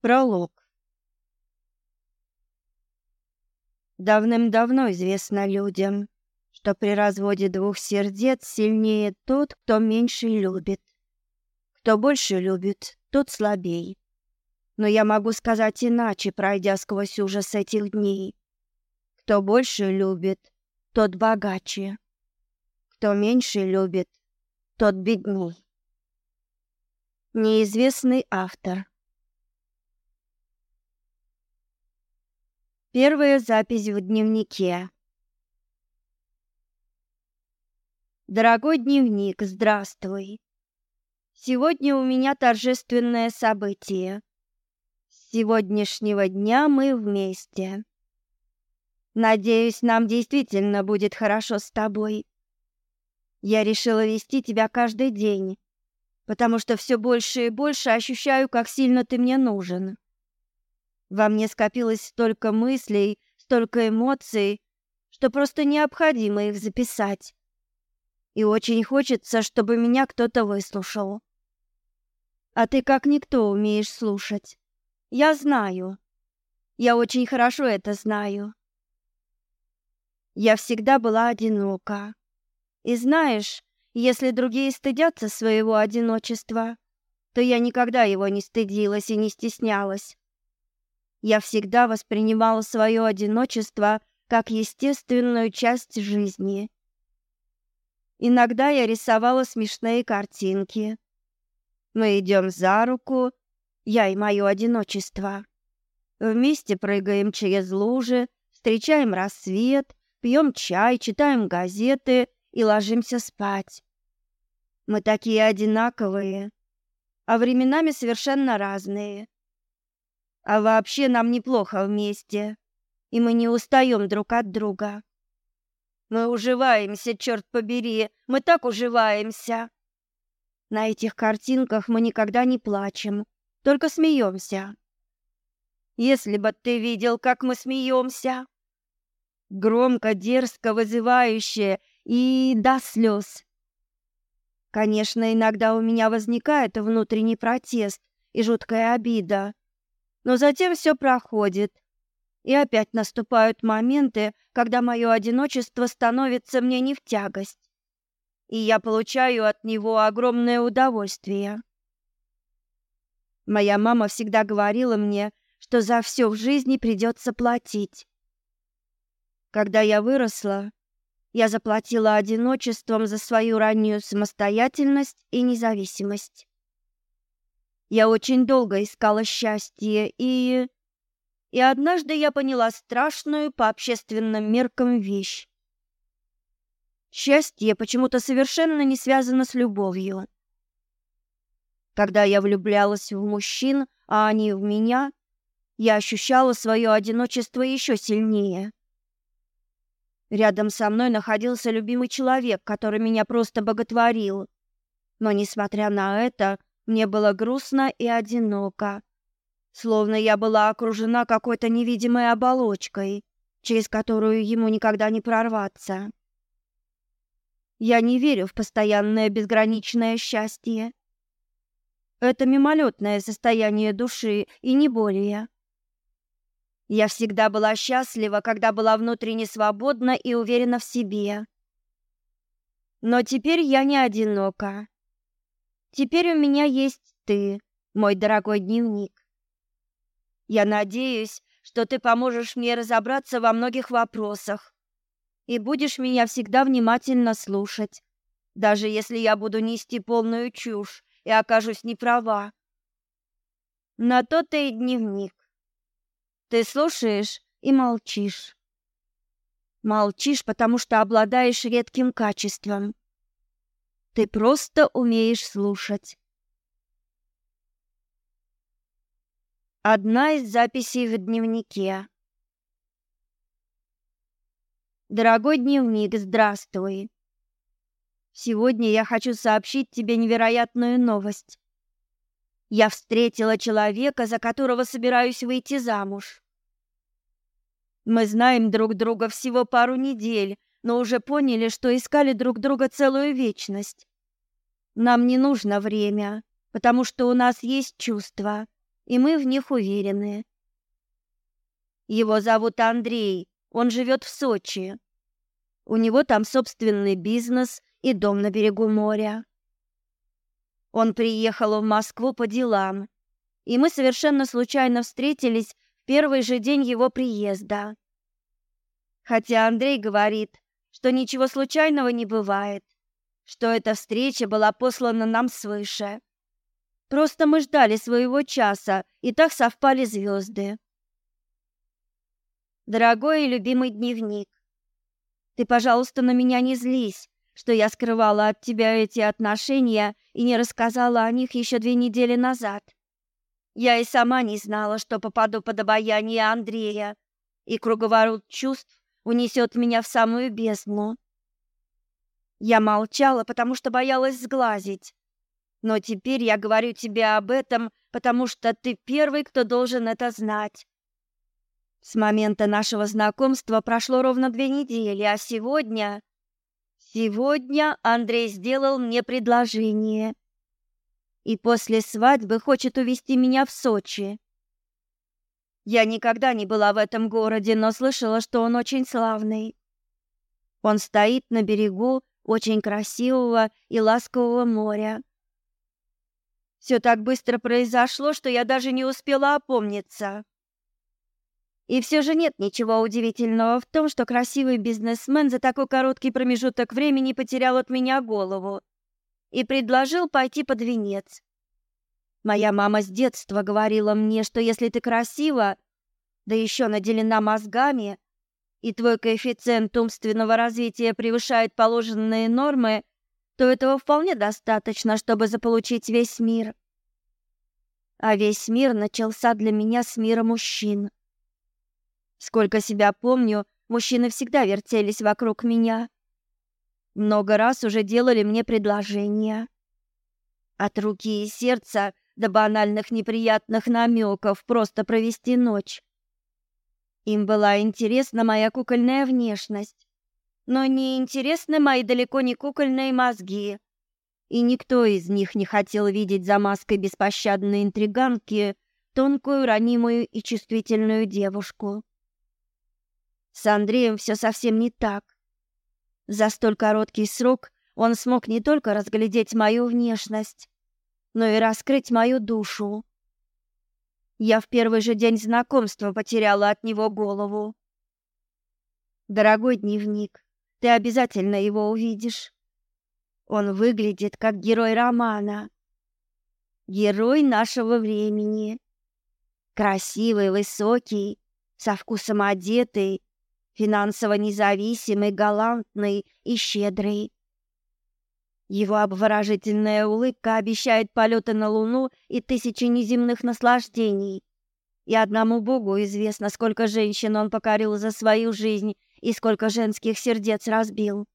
пролог. Давным-давно известно людям, что при разводе двух сердец сильнее тот, кто меньше любит. Кто больше любит, тот слабей. Но я могу сказать иначе, пройдя сквозь ужас этих дней. Кто больше любит, тот богаче. Кто меньше любит, тот бедней. Неизвестный автор Первая запись в дневнике. Дорогой дневник, здравствуй. Сегодня у меня торжественное событие. С сегодняшнего дня мы вместе. Надеюсь, нам действительно будет хорошо с тобой. Я решила вести тебя каждый день, потому что все больше и больше ощущаю, как сильно ты мне нужен. Во мне скопилось столько мыслей, столько эмоций, что просто необходимо их записать. И очень хочется, чтобы меня кто-то выслушал. А ты как никто умеешь слушать. Я знаю. Я очень хорошо это знаю. Я всегда была одинока. И знаешь, если другие стыдятся своего одиночества, то я никогда его не стыдилась и не стеснялась. Я всегда воспринимала свое одиночество как естественную часть жизни. Иногда я рисовала смешные картинки. Мы идем за руку, я и мое одиночество. Вместе прыгаем через лужи, встречаем рассвет, пьем чай, читаем газеты и ложимся спать. Мы такие одинаковые, а временами совершенно разные. А вообще нам неплохо вместе, и мы не устаем друг от друга. Мы уживаемся, черт побери, мы так уживаемся. На этих картинках мы никогда не плачем, только смеемся. Если бы ты видел, как мы смеемся. Громко, дерзко, вызывающе и до слез. Конечно, иногда у меня возникает внутренний протест и жуткая обида, но затем все проходит, и опять наступают моменты, когда мое одиночество становится мне не в тягость, и я получаю от него огромное удовольствие. Моя мама всегда говорила мне, что за все в жизни придется платить. Когда я выросла, я заплатила одиночеством за свою раннюю самостоятельность и независимость. Я очень долго искала счастье, и... И однажды я поняла страшную по общественным меркам вещь. Счастье почему-то совершенно не связано с любовью. Когда я влюблялась в мужчин, а они в меня, я ощущала свое одиночество еще сильнее. Рядом со мной находился любимый человек, который меня просто боготворил. Но, несмотря на это, мне было грустно и одиноко, словно я была окружена какой-то невидимой оболочкой, через которую ему никогда не прорваться. Я не верю в постоянное безграничное счастье. Это мимолетное состояние души и не более. Я всегда была счастлива, когда была внутренне свободна и уверена в себе. Но теперь я не одинока. Теперь у меня есть ты, мой дорогой дневник. Я надеюсь, что ты поможешь мне разобраться во многих вопросах и будешь меня всегда внимательно слушать, даже если я буду нести полную чушь и окажусь неправа. На то ты и дневник. Ты слушаешь и молчишь. Молчишь, потому что обладаешь редким качеством. Ты просто умеешь слушать. Одна из записей в дневнике. Дорогой дневник, здравствуй. Сегодня я хочу сообщить тебе невероятную новость. Я встретила человека, за которого собираюсь выйти замуж. Мы знаем друг друга всего пару недель, но уже поняли, что искали друг друга целую вечность. Нам не нужно время, потому что у нас есть чувства, и мы в них уверены. Его зовут Андрей, он живет в Сочи. У него там собственный бизнес и дом на берегу моря. Он приехал в Москву по делам, и мы совершенно случайно встретились в первый же день его приезда. Хотя Андрей говорит, что ничего случайного не бывает, что эта встреча была послана нам свыше. Просто мы ждали своего часа, и так совпали звезды. Дорогой и любимый дневник, ты, пожалуйста, на меня не злись, что я скрывала от тебя эти отношения и не рассказала о них еще две недели назад. Я и сама не знала, что попаду под обаяние Андрея, и круговорот чувств унесет меня в самую бездну. Я молчала, потому что боялась сглазить. Но теперь я говорю тебе об этом, потому что ты первый, кто должен это знать. С момента нашего знакомства прошло ровно две недели, а сегодня... Сегодня Андрей сделал мне предложение. И после свадьбы хочет увезти меня в Сочи. Я никогда не была в этом городе, но слышала, что он очень славный. Он стоит на берегу очень красивого и ласкового моря. Все так быстро произошло, что я даже не успела опомниться. И все же нет ничего удивительного в том, что красивый бизнесмен за такой короткий промежуток времени потерял от меня голову и предложил пойти под венец. Моя мама с детства говорила мне, что если ты красива, да еще наделена мозгами, и твой коэффициент умственного развития превышает положенные нормы, то этого вполне достаточно, чтобы заполучить весь мир. А весь мир начался для меня с мира мужчин. Сколько себя помню, мужчины всегда вертелись вокруг меня. Много раз уже делали мне предложения. От руки и сердца – до банальных неприятных намеков просто провести ночь. Им была интересна моя кукольная внешность, но не интересны мои далеко не кукольные мозги. И никто из них не хотел видеть за маской беспощадной интриганки тонкую, ранимую и чувствительную девушку. С Андреем все совсем не так. За столь короткий срок он смог не только разглядеть мою внешность, но и раскрыть мою душу. Я в первый же день знакомства потеряла от него голову. Дорогой дневник, ты обязательно его увидишь. Он выглядит как герой романа. Герой нашего времени. Красивый, высокий, со вкусом одетый, финансово независимый, галантный и щедрый. Его обворожительная улыбка обещает полеты на Луну и тысячи неземных наслаждений. И одному Богу известно, сколько женщин он покорил за свою жизнь и сколько женских сердец разбил.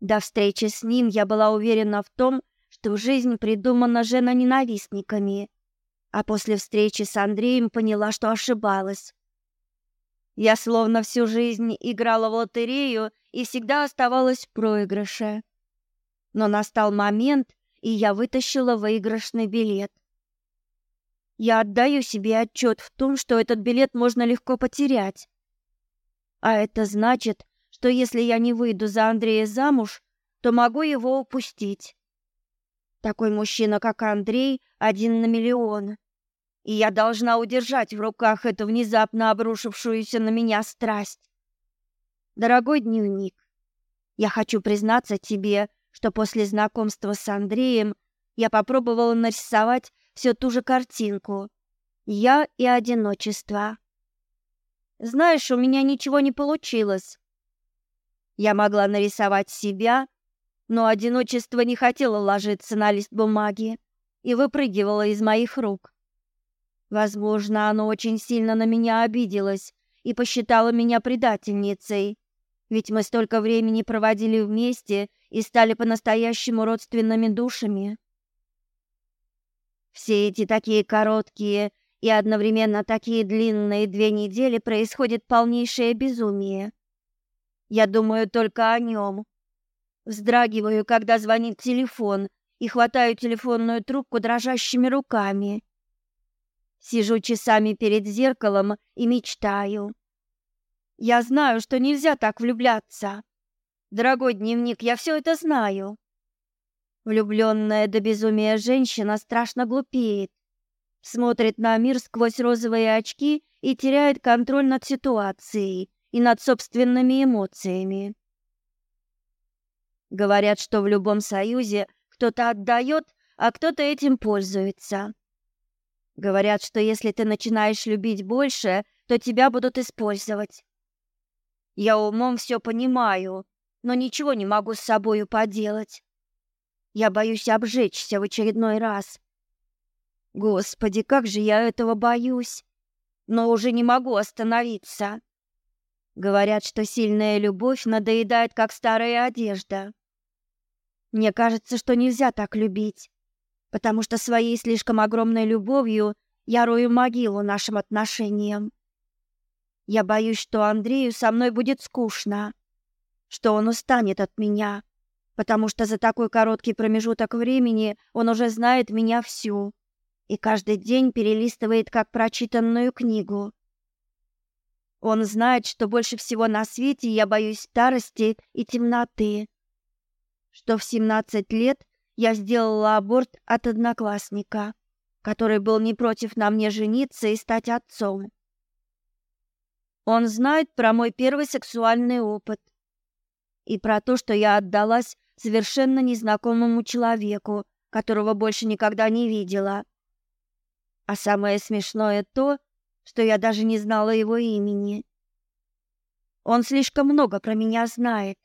До встречи с ним я была уверена в том, что жизнь придумана женоненавистниками, а после встречи с Андреем поняла, что ошибалась. Я словно всю жизнь играла в лотерею и всегда оставалась в проигрыше но настал момент, и я вытащила выигрышный билет. Я отдаю себе отчет в том, что этот билет можно легко потерять. А это значит, что если я не выйду за Андрея замуж, то могу его упустить. Такой мужчина, как Андрей, один на миллион. И я должна удержать в руках эту внезапно обрушившуюся на меня страсть. Дорогой дневник, я хочу признаться тебе, что после знакомства с Андреем я попробовала нарисовать всю ту же картинку. Я и одиночество. Знаешь, у меня ничего не получилось. Я могла нарисовать себя, но одиночество не хотело ложиться на лист бумаги и выпрыгивало из моих рук. Возможно, оно очень сильно на меня обиделось и посчитало меня предательницей. Ведь мы столько времени проводили вместе и стали по-настоящему родственными душами. Все эти такие короткие и одновременно такие длинные две недели происходит полнейшее безумие. Я думаю только о нем. Вздрагиваю, когда звонит телефон, и хватаю телефонную трубку дрожащими руками. Сижу часами перед зеркалом и мечтаю. Я знаю, что нельзя так влюбляться. Дорогой дневник, я все это знаю. Влюбленная до безумия женщина страшно глупеет. Смотрит на мир сквозь розовые очки и теряет контроль над ситуацией и над собственными эмоциями. Говорят, что в любом союзе кто-то отдает, а кто-то этим пользуется. Говорят, что если ты начинаешь любить больше, то тебя будут использовать. Я умом все понимаю, но ничего не могу с собою поделать. Я боюсь обжечься в очередной раз. Господи, как же я этого боюсь! Но уже не могу остановиться. Говорят, что сильная любовь надоедает, как старая одежда. Мне кажется, что нельзя так любить, потому что своей слишком огромной любовью я рою могилу нашим отношениям. Я боюсь, что Андрею со мной будет скучно, что он устанет от меня, потому что за такой короткий промежуток времени он уже знает меня всю и каждый день перелистывает как прочитанную книгу. Он знает, что больше всего на свете я боюсь старости и темноты, что в 17 лет я сделала аборт от одноклассника, который был не против на мне жениться и стать отцом. Он знает про мой первый сексуальный опыт и про то, что я отдалась совершенно незнакомому человеку, которого больше никогда не видела. А самое смешное то, что я даже не знала его имени. Он слишком много про меня знает.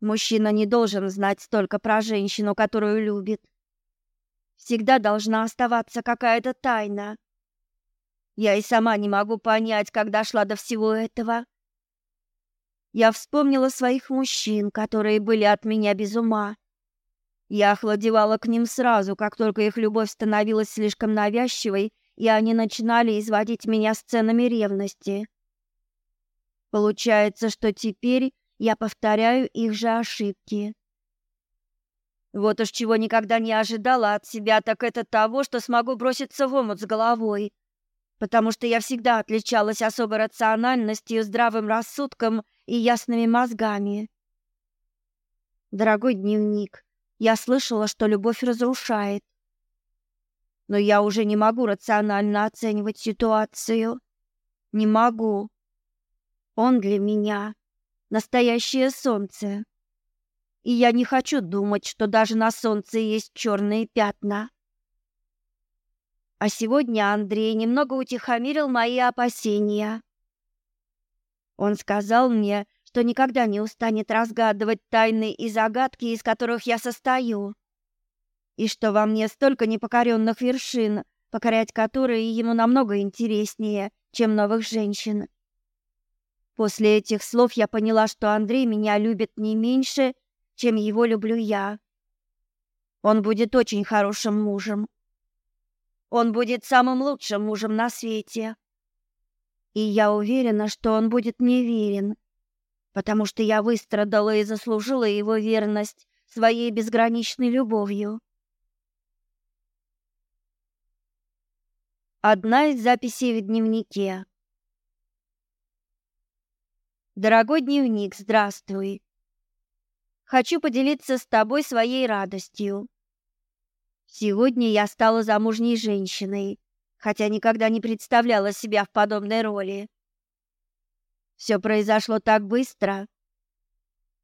Мужчина не должен знать столько про женщину, которую любит. Всегда должна оставаться какая-то тайна. Я и сама не могу понять, как дошла до всего этого. Я вспомнила своих мужчин, которые были от меня без ума. Я охладевала к ним сразу, как только их любовь становилась слишком навязчивой, и они начинали изводить меня сценами ревности. Получается, что теперь я повторяю их же ошибки. Вот уж чего никогда не ожидала от себя, так это того, что смогу броситься в омут с головой потому что я всегда отличалась особой рациональностью, здравым рассудком и ясными мозгами. Дорогой дневник, я слышала, что любовь разрушает. Но я уже не могу рационально оценивать ситуацию. Не могу. Он для меня настоящее солнце. И я не хочу думать, что даже на солнце есть черные пятна. А сегодня Андрей немного утихомирил мои опасения. Он сказал мне, что никогда не устанет разгадывать тайны и загадки, из которых я состою, и что во мне столько непокоренных вершин, покорять которые ему намного интереснее, чем новых женщин. После этих слов я поняла, что Андрей меня любит не меньше, чем его люблю я. Он будет очень хорошим мужем. Он будет самым лучшим мужем на свете. И я уверена, что он будет мне верен, потому что я выстрадала и заслужила его верность своей безграничной любовью. Одна из записей в дневнике. Дорогой дневник, здравствуй. Хочу поделиться с тобой своей радостью. Сегодня я стала замужней женщиной, хотя никогда не представляла себя в подобной роли. Все произошло так быстро.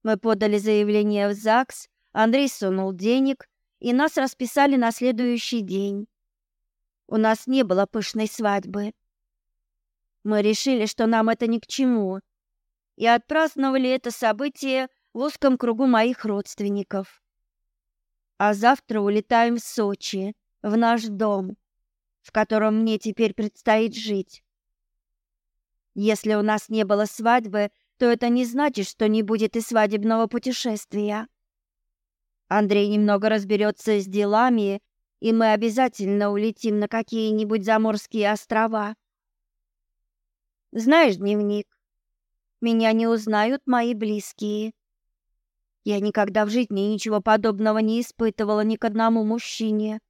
Мы подали заявление в ЗАГС, Андрей сунул денег, и нас расписали на следующий день. У нас не было пышной свадьбы. Мы решили, что нам это ни к чему, и отпраздновали это событие в узком кругу моих родственников а завтра улетаем в Сочи, в наш дом, в котором мне теперь предстоит жить. Если у нас не было свадьбы, то это не значит, что не будет и свадебного путешествия. Андрей немного разберется с делами, и мы обязательно улетим на какие-нибудь заморские острова. Знаешь, дневник, меня не узнают мои близкие. Я никогда в жизни ничего подобного не испытывала ни к одному мужчине.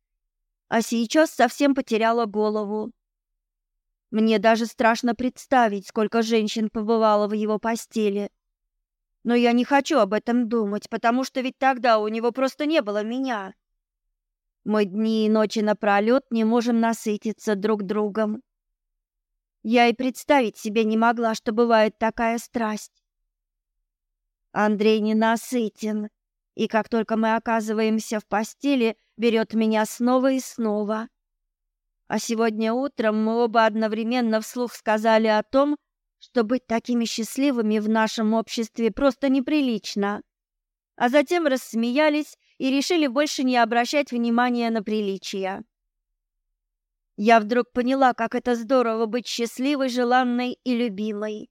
А сейчас совсем потеряла голову. Мне даже страшно представить, сколько женщин побывало в его постели. Но я не хочу об этом думать, потому что ведь тогда у него просто не было меня. Мы дни и ночи напролет не можем насытиться друг другом. Я и представить себе не могла, что бывает такая страсть. Андрей ненасытен, и как только мы оказываемся в постели, берет меня снова и снова. А сегодня утром мы оба одновременно вслух сказали о том, что быть такими счастливыми в нашем обществе просто неприлично. А затем рассмеялись и решили больше не обращать внимания на приличия. Я вдруг поняла, как это здорово быть счастливой, желанной и любимой.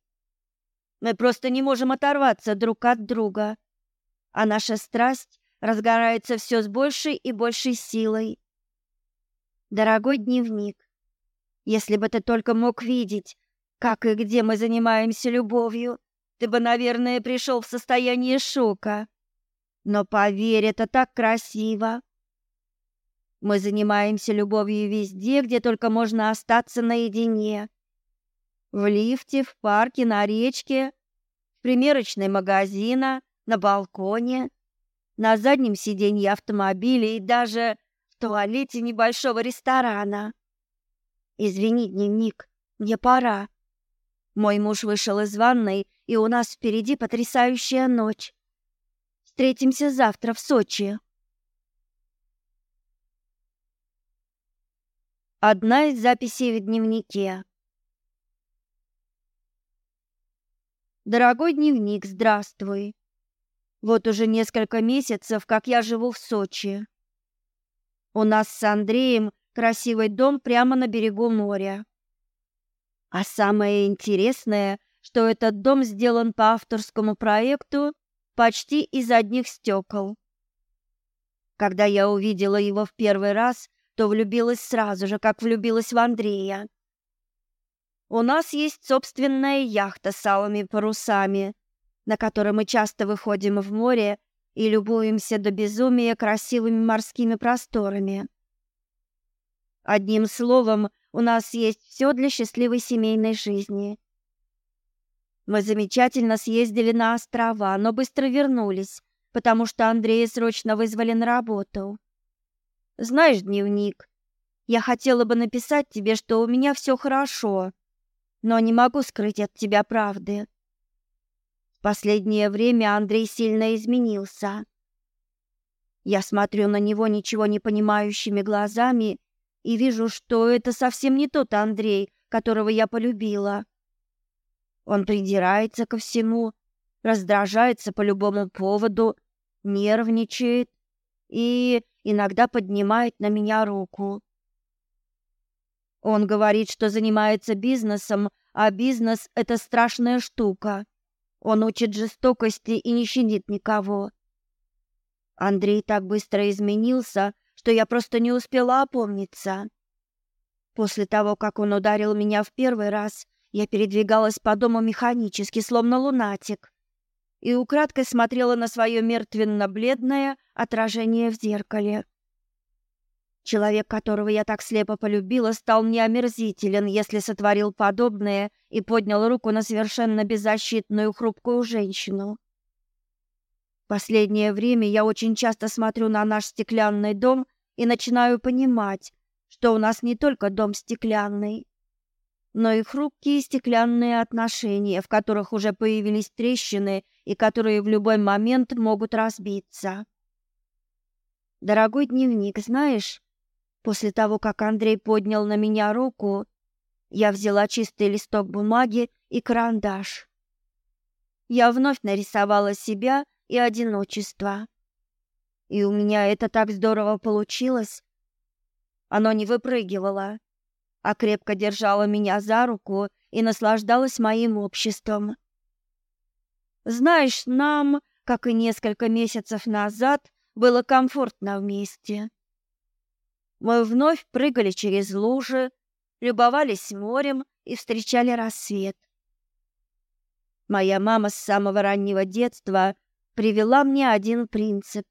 Мы просто не можем оторваться друг от друга. А наша страсть разгорается все с большей и большей силой. Дорогой дневник, если бы ты только мог видеть, как и где мы занимаемся любовью, ты бы, наверное, пришел в состояние шока. Но поверь, это так красиво. Мы занимаемся любовью везде, где только можно остаться наедине в лифте, в парке, на речке, в примерочной магазина, на балконе, на заднем сиденье автомобиля и даже в туалете небольшого ресторана. Извини, дневник, мне пора. Мой муж вышел из ванной, и у нас впереди потрясающая ночь. Встретимся завтра в Сочи. Одна из записей в дневнике. Дорогой дневник, здравствуй. Вот уже несколько месяцев, как я живу в Сочи. У нас с Андреем красивый дом прямо на берегу моря. А самое интересное, что этот дом сделан по авторскому проекту почти из одних стекол. Когда я увидела его в первый раз, то влюбилась сразу же, как влюбилась в Андрея. У нас есть собственная яхта с алыми парусами, на которой мы часто выходим в море и любуемся до безумия красивыми морскими просторами. Одним словом, у нас есть все для счастливой семейной жизни. Мы замечательно съездили на острова, но быстро вернулись, потому что Андрея срочно вызвали на работу. Знаешь, дневник, я хотела бы написать тебе, что у меня все хорошо, но не могу скрыть от тебя правды. В последнее время Андрей сильно изменился. Я смотрю на него ничего не понимающими глазами и вижу, что это совсем не тот Андрей, которого я полюбила. Он придирается ко всему, раздражается по любому поводу, нервничает и иногда поднимает на меня руку. Он говорит, что занимается бизнесом, а бизнес – это страшная штука. Он учит жестокости и не щадит никого. Андрей так быстро изменился, что я просто не успела опомниться. После того, как он ударил меня в первый раз, я передвигалась по дому механически, словно лунатик, и украдкой смотрела на свое мертвенно-бледное отражение в зеркале. Человек, которого я так слепо полюбила, стал мне омерзителен, если сотворил подобное и поднял руку на совершенно беззащитную хрупкую женщину. Последнее время я очень часто смотрю на наш стеклянный дом и начинаю понимать, что у нас не только дом стеклянный, но и хрупкие стеклянные отношения, в которых уже появились трещины и которые в любой момент могут разбиться. Дорогой дневник, знаешь, После того, как Андрей поднял на меня руку, я взяла чистый листок бумаги и карандаш. Я вновь нарисовала себя и одиночество. И у меня это так здорово получилось. Оно не выпрыгивало, а крепко держало меня за руку и наслаждалось моим обществом. Знаешь, нам, как и несколько месяцев назад, было комфортно вместе. Мы вновь прыгали через лужи, любовались морем и встречали рассвет. Моя мама с самого раннего детства привела мне один принцип: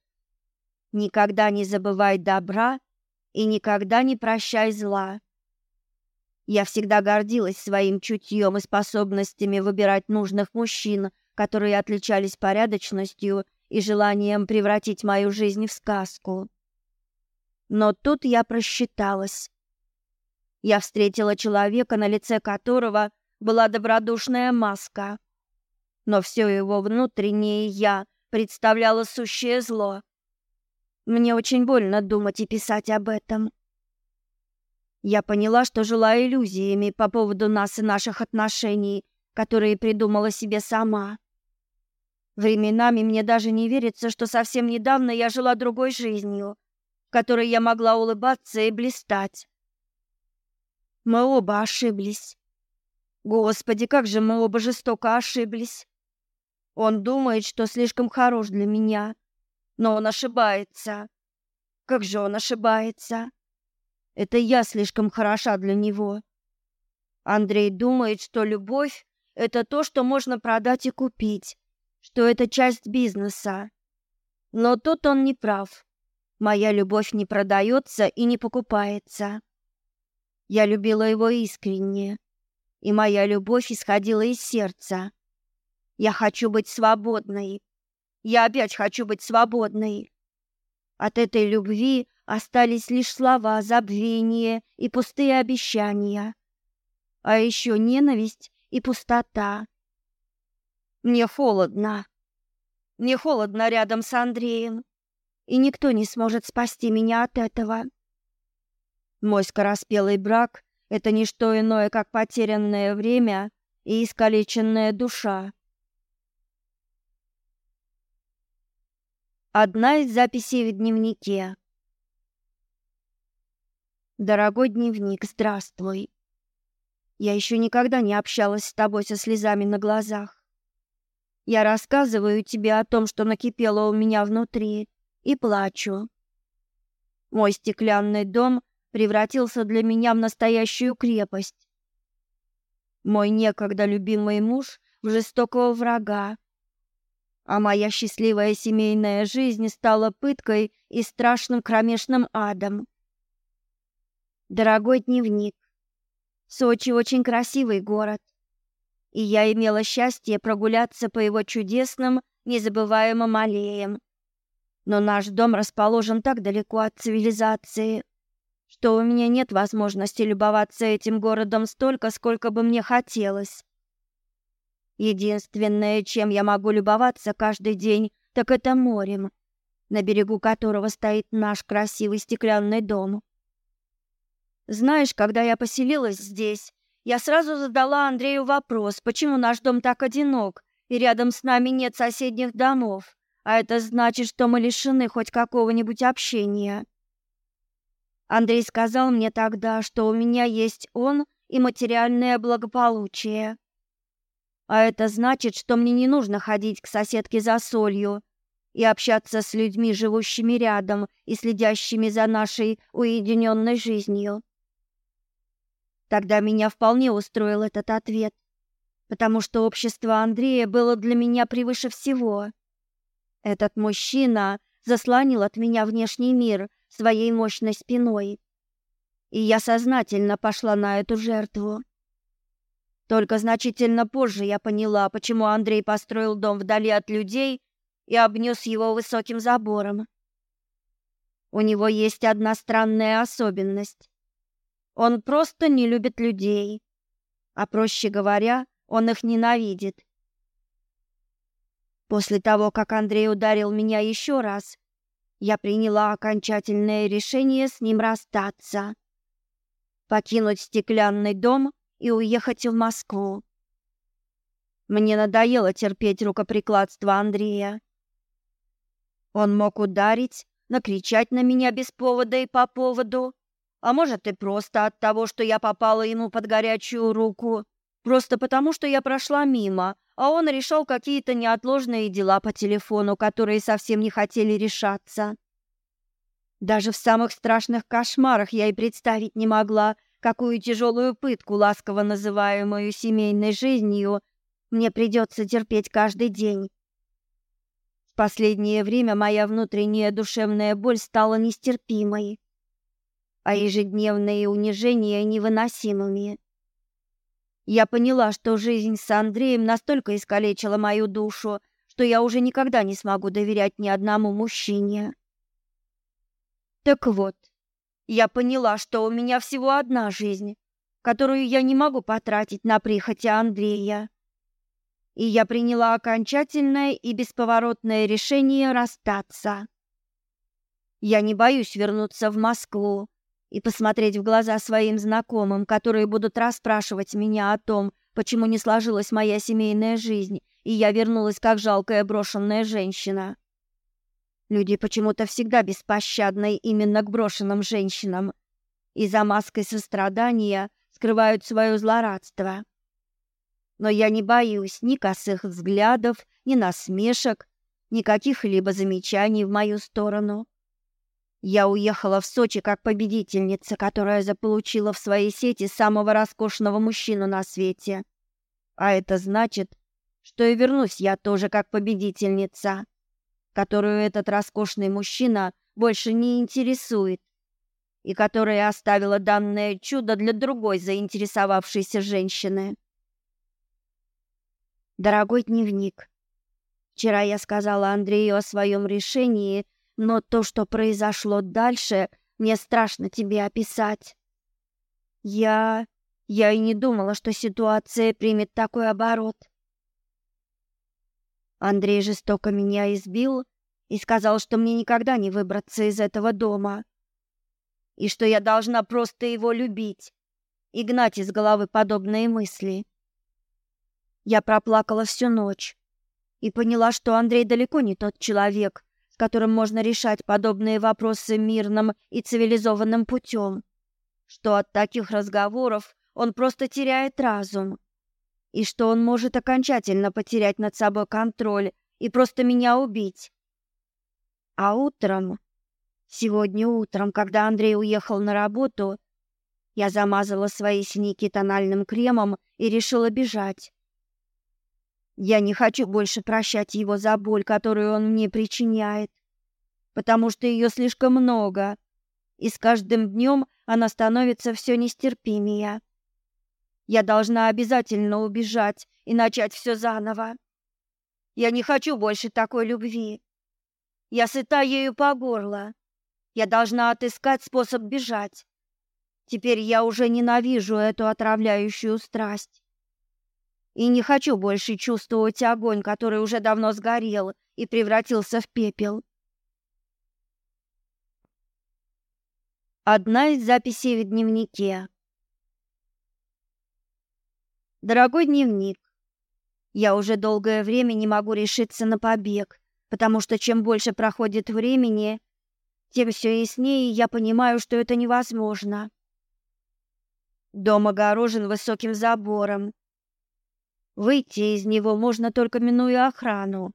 никогда не забывай добра и никогда не прощай зла. Я всегда гордилась своим чутьем и способностями выбирать нужных мужчин, которые отличались порядочностью и желанием превратить мою жизнь в сказку. Но тут я просчиталась. Я встретила человека, на лице которого была добродушная маска. Но все его внутреннее «я» представляло сущее зло. Мне очень больно думать и писать об этом. Я поняла, что жила иллюзиями по поводу нас и наших отношений, которые придумала себе сама. Временами мне даже не верится, что совсем недавно я жила другой жизнью, которой я могла улыбаться и блистать. Мы оба ошиблись. Господи, как же мы оба жестоко ошиблись. Он думает, что слишком хорош для меня, но он ошибается. Как же он ошибается? Это я слишком хороша для него. Андрей думает, что любовь — это то, что можно продать и купить, что это часть бизнеса. Но тут он не прав. Моя любовь не продается и не покупается. Я любила его искренне, и моя любовь исходила из сердца. Я хочу быть свободной. Я опять хочу быть свободной. От этой любви остались лишь слова забвения и пустые обещания, а еще ненависть и пустота. Мне холодно. Мне холодно рядом с Андреем и никто не сможет спасти меня от этого. Мой скороспелый брак — это не что иное, как потерянное время и искалеченная душа. Одна из записей в дневнике. Дорогой дневник, здравствуй. Я еще никогда не общалась с тобой со слезами на глазах. Я рассказываю тебе о том, что накипело у меня внутри, и плачу. Мой стеклянный дом превратился для меня в настоящую крепость. Мой некогда любимый муж в жестокого врага, а моя счастливая семейная жизнь стала пыткой и страшным кромешным адом. Дорогой дневник, Сочи очень красивый город, и я имела счастье прогуляться по его чудесным, незабываемым аллеям, но наш дом расположен так далеко от цивилизации, что у меня нет возможности любоваться этим городом столько, сколько бы мне хотелось. Единственное, чем я могу любоваться каждый день, так это морем, на берегу которого стоит наш красивый стеклянный дом. Знаешь, когда я поселилась здесь, я сразу задала Андрею вопрос, почему наш дом так одинок, и рядом с нами нет соседних домов. А это значит, что мы лишены хоть какого-нибудь общения. Андрей сказал мне тогда, что у меня есть он и материальное благополучие. А это значит, что мне не нужно ходить к соседке за солью и общаться с людьми, живущими рядом и следящими за нашей уединенной жизнью. Тогда меня вполне устроил этот ответ, потому что общество Андрея было для меня превыше всего. Этот мужчина заслонил от меня внешний мир своей мощной спиной. И я сознательно пошла на эту жертву. Только значительно позже я поняла, почему Андрей построил дом вдали от людей и обнес его высоким забором. У него есть одна странная особенность. Он просто не любит людей. А проще говоря, он их ненавидит. После того, как Андрей ударил меня еще раз, я приняла окончательное решение с ним расстаться. Покинуть стеклянный дом и уехать в Москву. Мне надоело терпеть рукоприкладство Андрея. Он мог ударить, накричать на меня без повода и по поводу, а может и просто от того, что я попала ему под горячую руку, просто потому, что я прошла мимо, а он решал какие-то неотложные дела по телефону, которые совсем не хотели решаться. Даже в самых страшных кошмарах я и представить не могла, какую тяжелую пытку, ласково называемую семейной жизнью, мне придется терпеть каждый день. В последнее время моя внутренняя душевная боль стала нестерпимой, а ежедневные унижения невыносимыми. Я поняла, что жизнь с Андреем настолько искалечила мою душу, что я уже никогда не смогу доверять ни одному мужчине. Так вот, я поняла, что у меня всего одна жизнь, которую я не могу потратить на прихоти Андрея. И я приняла окончательное и бесповоротное решение расстаться. Я не боюсь вернуться в Москву и посмотреть в глаза своим знакомым, которые будут расспрашивать меня о том, почему не сложилась моя семейная жизнь, и я вернулась как жалкая брошенная женщина. Люди почему-то всегда беспощадны именно к брошенным женщинам и за маской сострадания скрывают свое злорадство. Но я не боюсь ни косых взглядов, ни насмешек, никаких либо замечаний в мою сторону. Я уехала в Сочи как победительница, которая заполучила в своей сети самого роскошного мужчину на свете. А это значит, что и вернусь я тоже как победительница, которую этот роскошный мужчина больше не интересует и которая оставила данное чудо для другой заинтересовавшейся женщины. Дорогой дневник, вчера я сказала Андрею о своем решении но то, что произошло дальше, мне страшно тебе описать. Я... я и не думала, что ситуация примет такой оборот. Андрей жестоко меня избил и сказал, что мне никогда не выбраться из этого дома. И что я должна просто его любить и гнать из головы подобные мысли. Я проплакала всю ночь и поняла, что Андрей далеко не тот человек, которым можно решать подобные вопросы мирным и цивилизованным путем, что от таких разговоров он просто теряет разум, и что он может окончательно потерять над собой контроль и просто меня убить. А утром, сегодня утром, когда Андрей уехал на работу, я замазала свои синяки тональным кремом и решила бежать. Я не хочу больше прощать его за боль, которую он мне причиняет, потому что ее слишком много, и с каждым днем она становится все нестерпимее. Я должна обязательно убежать и начать все заново. Я не хочу больше такой любви. Я сыта ею по горло. Я должна отыскать способ бежать. Теперь я уже ненавижу эту отравляющую страсть. И не хочу больше чувствовать огонь, который уже давно сгорел и превратился в пепел. Одна из записей в дневнике. Дорогой дневник, я уже долгое время не могу решиться на побег, потому что чем больше проходит времени, тем все яснее я понимаю, что это невозможно. Дом огорожен высоким забором, Выйти из него можно только минуя охрану.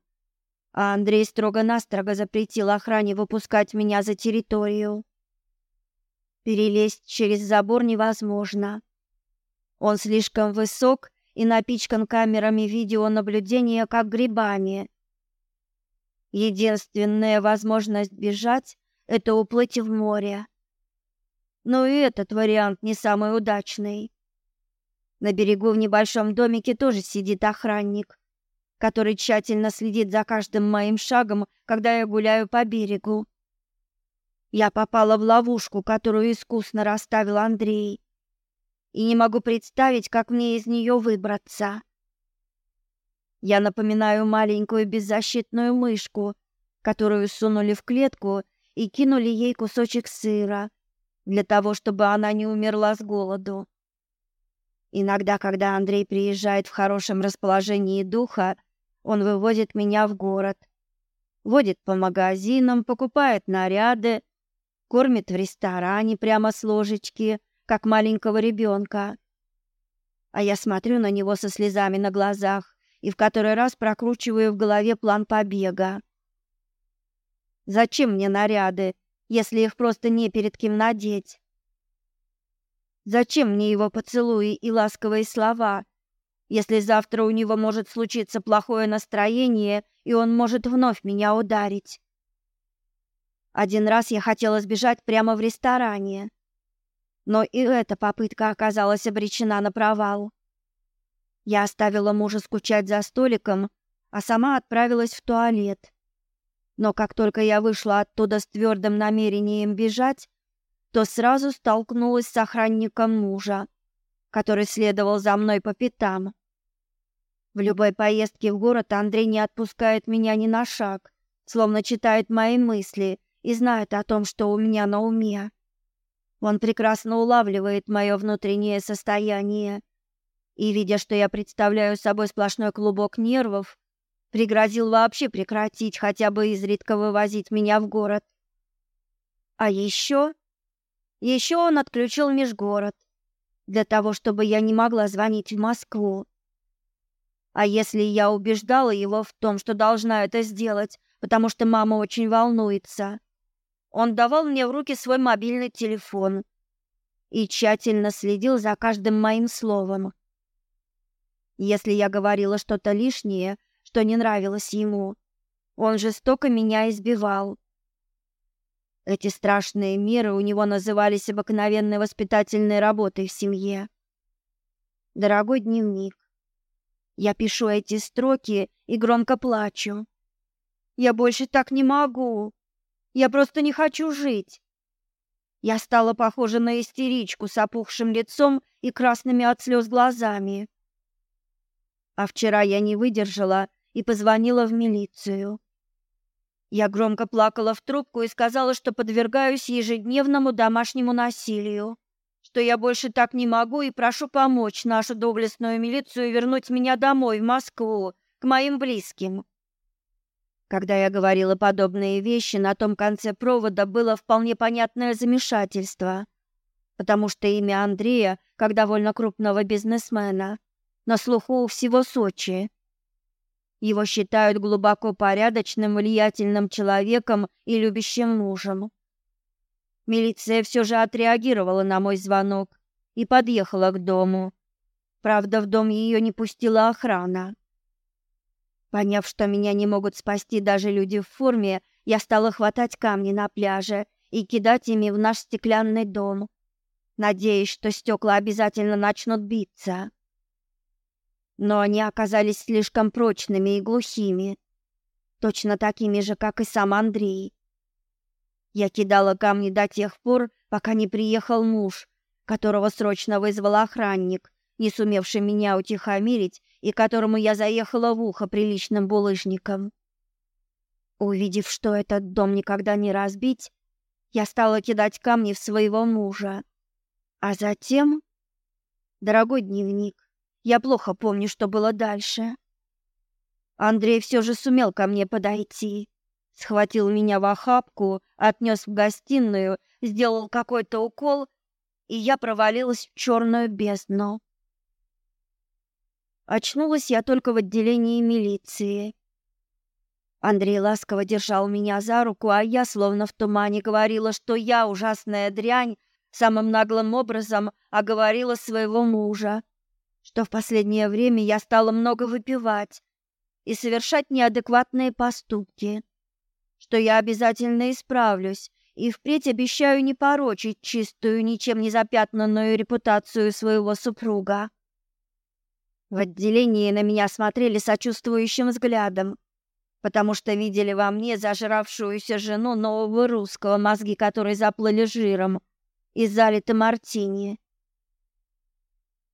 А Андрей строго-настрого запретил охране выпускать меня за территорию. Перелезть через забор невозможно. Он слишком высок и напичкан камерами видеонаблюдения, как грибами. Единственная возможность бежать — это уплыть в море. Но и этот вариант не самый удачный. На берегу в небольшом домике тоже сидит охранник, который тщательно следит за каждым моим шагом, когда я гуляю по берегу. Я попала в ловушку, которую искусно расставил Андрей, и не могу представить, как мне из нее выбраться. Я напоминаю маленькую беззащитную мышку, которую сунули в клетку и кинули ей кусочек сыра для того, чтобы она не умерла с голоду. Иногда, когда Андрей приезжает в хорошем расположении духа, он выводит меня в город, водит по магазинам, покупает наряды, кормит в ресторане прямо с ложечки, как маленького ребенка. А я смотрю на него со слезами на глазах и в который раз прокручиваю в голове план побега. Зачем мне наряды, если их просто не перед кем надеть? Зачем мне его поцелуи и ласковые слова? Если завтра у него может случиться плохое настроение, и он может вновь меня ударить. Один раз я хотела сбежать прямо в ресторане, но и эта попытка оказалась обречена на провал. Я оставила мужа скучать за столиком, а сама отправилась в туалет. Но как только я вышла оттуда с твердым намерением бежать, то сразу столкнулась с охранником мужа, который следовал за мной по пятам. В любой поездке в город Андрей не отпускает меня ни на шаг, словно читает мои мысли и знает о том, что у меня на уме. Он прекрасно улавливает мое внутреннее состояние. И, видя, что я представляю собой сплошной клубок нервов, пригрозил вообще прекратить хотя бы изредка вывозить меня в город. А еще еще он отключил межгород для того, чтобы я не могла звонить в Москву. А если я убеждала его в том, что должна это сделать, потому что мама очень волнуется, он давал мне в руки свой мобильный телефон и тщательно следил за каждым моим словом. Если я говорила что-то лишнее, что не нравилось ему, он жестоко меня избивал. Эти страшные меры у него назывались обыкновенной воспитательной работой в семье. Дорогой дневник, я пишу эти строки и громко плачу. Я больше так не могу. Я просто не хочу жить. Я стала похожа на истеричку с опухшим лицом и красными от слез глазами. А вчера я не выдержала и позвонила в милицию. Я громко плакала в трубку и сказала, что подвергаюсь ежедневному домашнему насилию, что я больше так не могу и прошу помочь нашу доблестную милицию вернуть меня домой, в Москву, к моим близким. Когда я говорила подобные вещи, на том конце провода было вполне понятное замешательство, потому что имя Андрея, как довольно крупного бизнесмена, на слуху у всего Сочи – его считают глубоко порядочным, влиятельным человеком и любящим мужем. Милиция все же отреагировала на мой звонок и подъехала к дому. Правда, в дом ее не пустила охрана. Поняв, что меня не могут спасти даже люди в форме, я стала хватать камни на пляже и кидать ими в наш стеклянный дом, надеясь, что стекла обязательно начнут биться но они оказались слишком прочными и глухими, точно такими же, как и сам Андрей. Я кидала камни до тех пор, пока не приехал муж, которого срочно вызвал охранник, не сумевший меня утихомирить и которому я заехала в ухо приличным булыжником. Увидев, что этот дом никогда не разбить, я стала кидать камни в своего мужа. А затем... Дорогой дневник, я плохо помню, что было дальше. Андрей все же сумел ко мне подойти. Схватил меня в охапку, отнес в гостиную, сделал какой-то укол, и я провалилась в черную бездну. Очнулась я только в отделении милиции. Андрей ласково держал меня за руку, а я словно в тумане говорила, что я ужасная дрянь, самым наглым образом оговорила своего мужа что в последнее время я стала много выпивать и совершать неадекватные поступки, что я обязательно исправлюсь и впредь обещаю не порочить чистую, ничем не запятнанную репутацию своего супруга. В отделении на меня смотрели сочувствующим взглядом, потому что видели во мне зажравшуюся жену нового русского, мозги которой заплыли жиром и залиты мартини.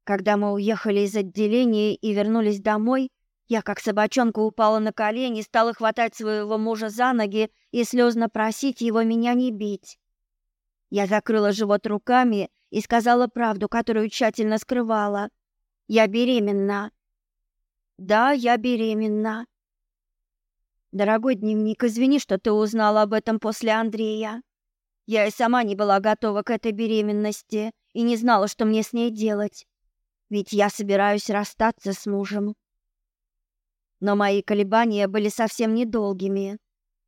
Когда мы уехали из отделения и вернулись домой, я как собачонка упала на колени, стала хватать своего мужа за ноги и слезно просить его меня не бить. Я закрыла живот руками и сказала правду, которую тщательно скрывала. Я беременна. Да, я беременна. Дорогой дневник, извини, что ты узнала об этом после Андрея. Я и сама не была готова к этой беременности и не знала, что мне с ней делать ведь я собираюсь расстаться с мужем. Но мои колебания были совсем недолгими,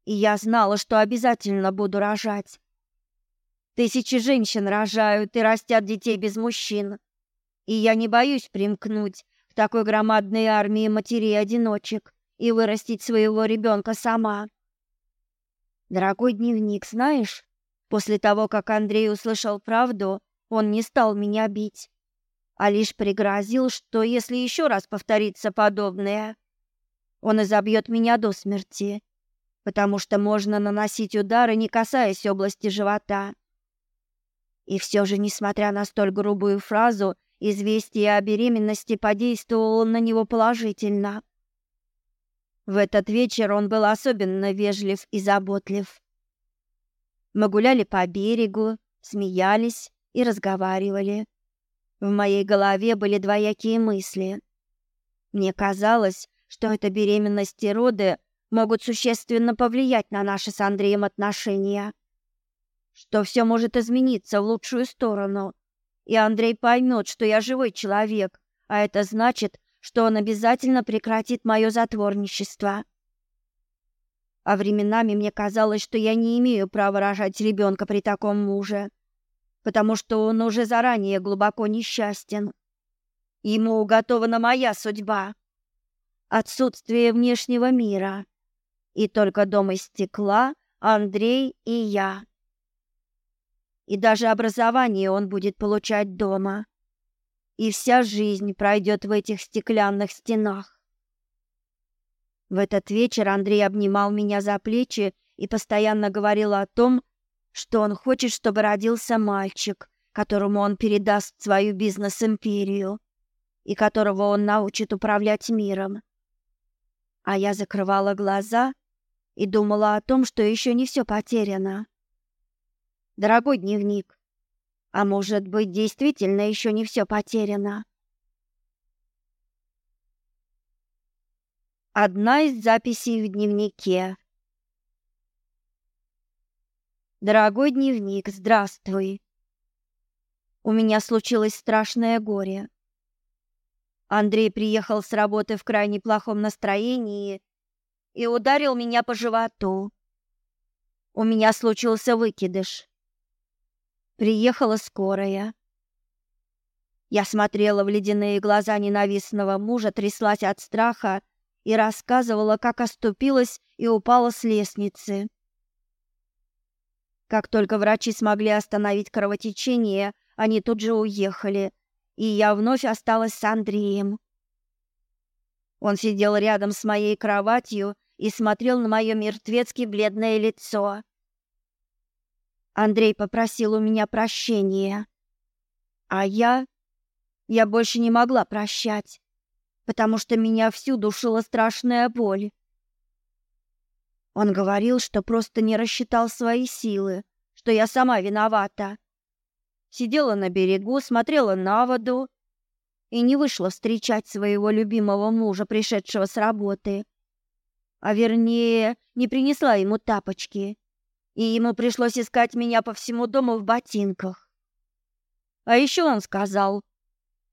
и я знала, что обязательно буду рожать. Тысячи женщин рожают и растят детей без мужчин, и я не боюсь примкнуть к такой громадной армии матерей-одиночек и вырастить своего ребенка сама. Дорогой дневник, знаешь, после того, как Андрей услышал правду, он не стал меня бить. А лишь пригрозил, что если еще раз повторится подобное, он изобьет меня до смерти, потому что можно наносить удары, не касаясь области живота. И все же, несмотря на столь грубую фразу, известие о беременности подействовало на него положительно. В этот вечер он был особенно вежлив и заботлив. Мы гуляли по берегу, смеялись и разговаривали. В моей голове были двоякие мысли. Мне казалось, что эта беременность и роды могут существенно повлиять на наши с Андреем отношения. Что все может измениться в лучшую сторону. И Андрей поймет, что я живой человек, а это значит, что он обязательно прекратит мое затворничество. А временами мне казалось, что я не имею права рожать ребенка при таком муже потому что он уже заранее глубоко несчастен. Ему уготована моя судьба. Отсутствие внешнего мира. И только дом из стекла, Андрей и я. И даже образование он будет получать дома. И вся жизнь пройдет в этих стеклянных стенах. В этот вечер Андрей обнимал меня за плечи и постоянно говорил о том, что он хочет, чтобы родился мальчик, которому он передаст свою бизнес-империю и которого он научит управлять миром. А я закрывала глаза и думала о том, что еще не все потеряно. Дорогой дневник, а может быть, действительно еще не все потеряно. Одна из записей в дневнике дорогой дневник здравствуй. У меня случилось страшное горе. Андрей приехал с работы в крайне плохом настроении и ударил меня по животу. У меня случился выкидыш. Приехала скорая. Я смотрела в ледяные глаза ненавистного мужа, тряслась от страха и рассказывала, как оступилась и упала с лестницы. Как только врачи смогли остановить кровотечение, они тут же уехали, и я вновь осталась с Андреем. Он сидел рядом с моей кроватью и смотрел на мое мертвецки бледное лицо. Андрей попросил у меня прощения. А я... Я больше не могла прощать, потому что меня всю душила страшная боль. Он говорил, что просто не рассчитал свои силы, что я сама виновата. Сидела на берегу, смотрела на воду и не вышла встречать своего любимого мужа, пришедшего с работы. А вернее, не принесла ему тапочки, и ему пришлось искать меня по всему дому в ботинках. А еще он сказал,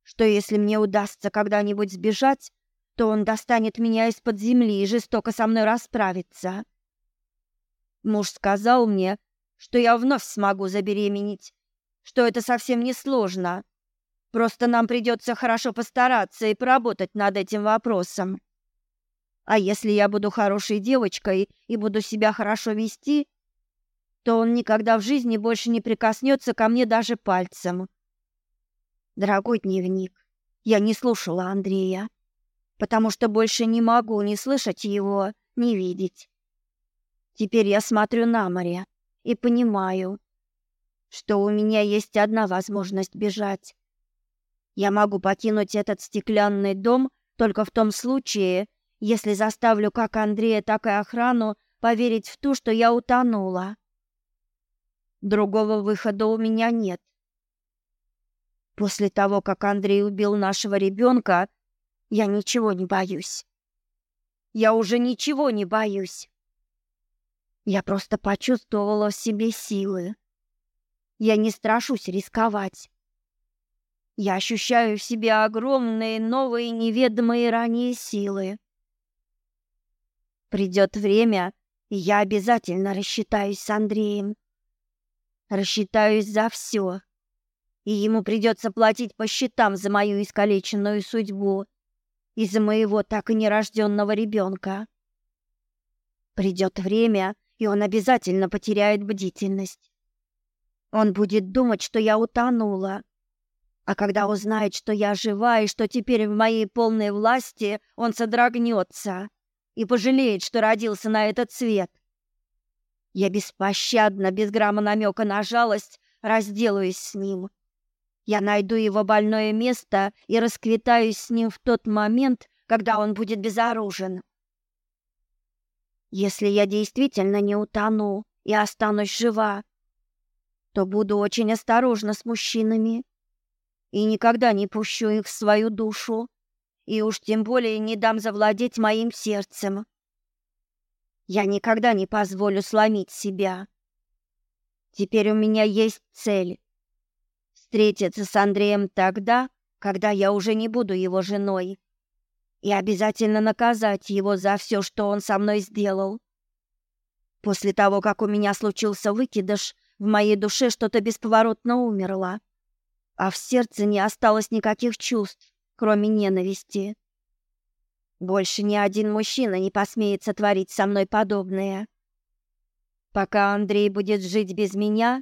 что если мне удастся когда-нибудь сбежать, то он достанет меня из-под земли и жестоко со мной расправится. Муж сказал мне, что я вновь смогу забеременеть, что это совсем не сложно. Просто нам придется хорошо постараться и поработать над этим вопросом. А если я буду хорошей девочкой и буду себя хорошо вести, то он никогда в жизни больше не прикоснется ко мне даже пальцем. Дорогой дневник, я не слушала Андрея, потому что больше не могу ни слышать его, ни видеть. Теперь я смотрю на море и понимаю, что у меня есть одна возможность бежать. Я могу покинуть этот стеклянный дом только в том случае, если заставлю как Андрея, так и охрану поверить в то, что я утонула. Другого выхода у меня нет. После того, как Андрей убил нашего ребенка, я ничего не боюсь. Я уже ничего не боюсь. Я просто почувствовала в себе силы. Я не страшусь рисковать. Я ощущаю в себе огромные новые неведомые ранее силы. Придет время, и я обязательно рассчитаюсь с Андреем. Рассчитаюсь за все. И ему придется платить по счетам за мою искалеченную судьбу и за моего так и нерожденного ребенка. Придет время, и он обязательно потеряет бдительность. Он будет думать, что я утонула. А когда узнает, что я жива и что теперь в моей полной власти, он содрогнется и пожалеет, что родился на этот свет. Я беспощадно, без грамма намека на жалость, разделаюсь с ним. Я найду его больное место и расквитаюсь с ним в тот момент, когда он будет безоружен. Если я действительно не утону и останусь жива, то буду очень осторожна с мужчинами и никогда не пущу их в свою душу, и уж тем более не дам завладеть моим сердцем. Я никогда не позволю сломить себя. Теперь у меня есть цель — встретиться с Андреем тогда, когда я уже не буду его женой и обязательно наказать его за все, что он со мной сделал. После того, как у меня случился выкидыш, в моей душе что-то бесповоротно умерло, а в сердце не осталось никаких чувств, кроме ненависти. Больше ни один мужчина не посмеет сотворить со мной подобное. Пока Андрей будет жить без меня,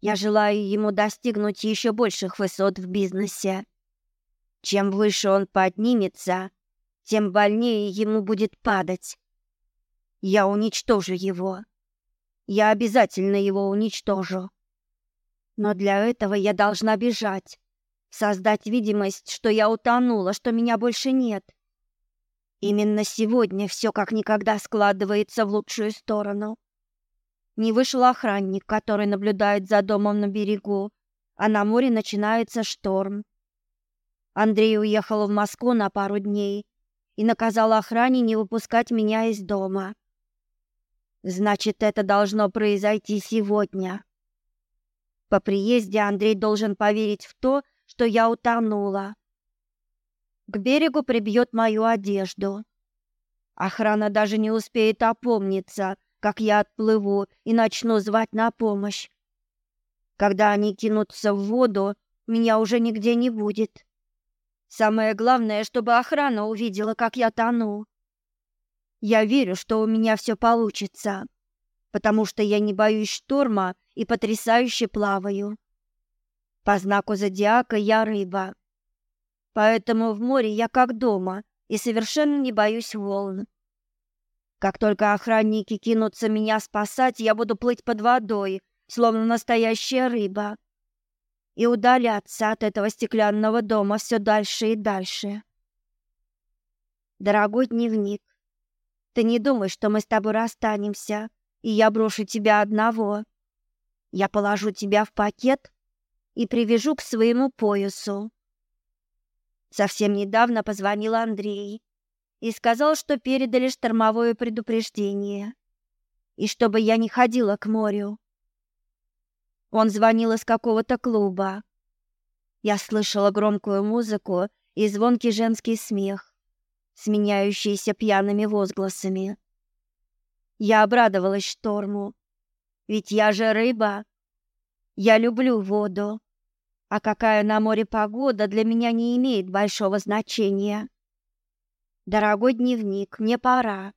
я желаю ему достигнуть еще больших высот в бизнесе. Чем выше он поднимется, тем больнее ему будет падать. Я уничтожу его. Я обязательно его уничтожу. Но для этого я должна бежать, создать видимость, что я утонула, что меня больше нет. Именно сегодня все как никогда складывается в лучшую сторону. Не вышел охранник, который наблюдает за домом на берегу, а на море начинается шторм. Андрей уехал в Москву на пару дней и наказал охране не выпускать меня из дома. Значит, это должно произойти сегодня. По приезде Андрей должен поверить в то, что я утонула. К берегу прибьет мою одежду. Охрана даже не успеет опомниться, как я отплыву и начну звать на помощь. Когда они кинутся в воду, меня уже нигде не будет. Самое главное, чтобы охрана увидела, как я тону. Я верю, что у меня все получится, потому что я не боюсь шторма и потрясающе плаваю. По знаку зодиака я рыба. Поэтому в море я как дома и совершенно не боюсь волн. Как только охранники кинутся меня спасать, я буду плыть под водой, словно настоящая рыба и удаляться от этого стеклянного дома все дальше и дальше. Дорогой дневник, ты не думай, что мы с тобой расстанемся, и я брошу тебя одного. Я положу тебя в пакет и привяжу к своему поясу. Совсем недавно позвонил Андрей и сказал, что передали штормовое предупреждение, и чтобы я не ходила к морю. Он звонил из какого-то клуба. Я слышала громкую музыку и звонкий женский смех, сменяющийся пьяными возгласами. Я обрадовалась шторму, ведь я же рыба. Я люблю воду. А какая на море погода для меня не имеет большого значения. Дорогой дневник, мне пора.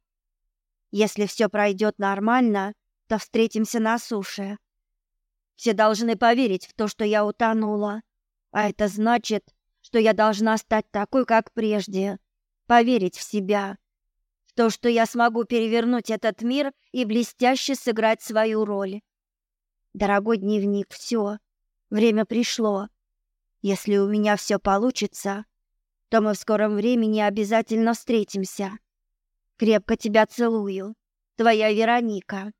Если все пройдет нормально, то встретимся на суше. Все должны поверить в то, что я утонула. А это значит, что я должна стать такой, как прежде. Поверить в себя. В то, что я смогу перевернуть этот мир и блестяще сыграть свою роль. Дорогой дневник, все. Время пришло. Если у меня все получится, то мы в скором времени обязательно встретимся. Крепко тебя целую. Твоя Вероника.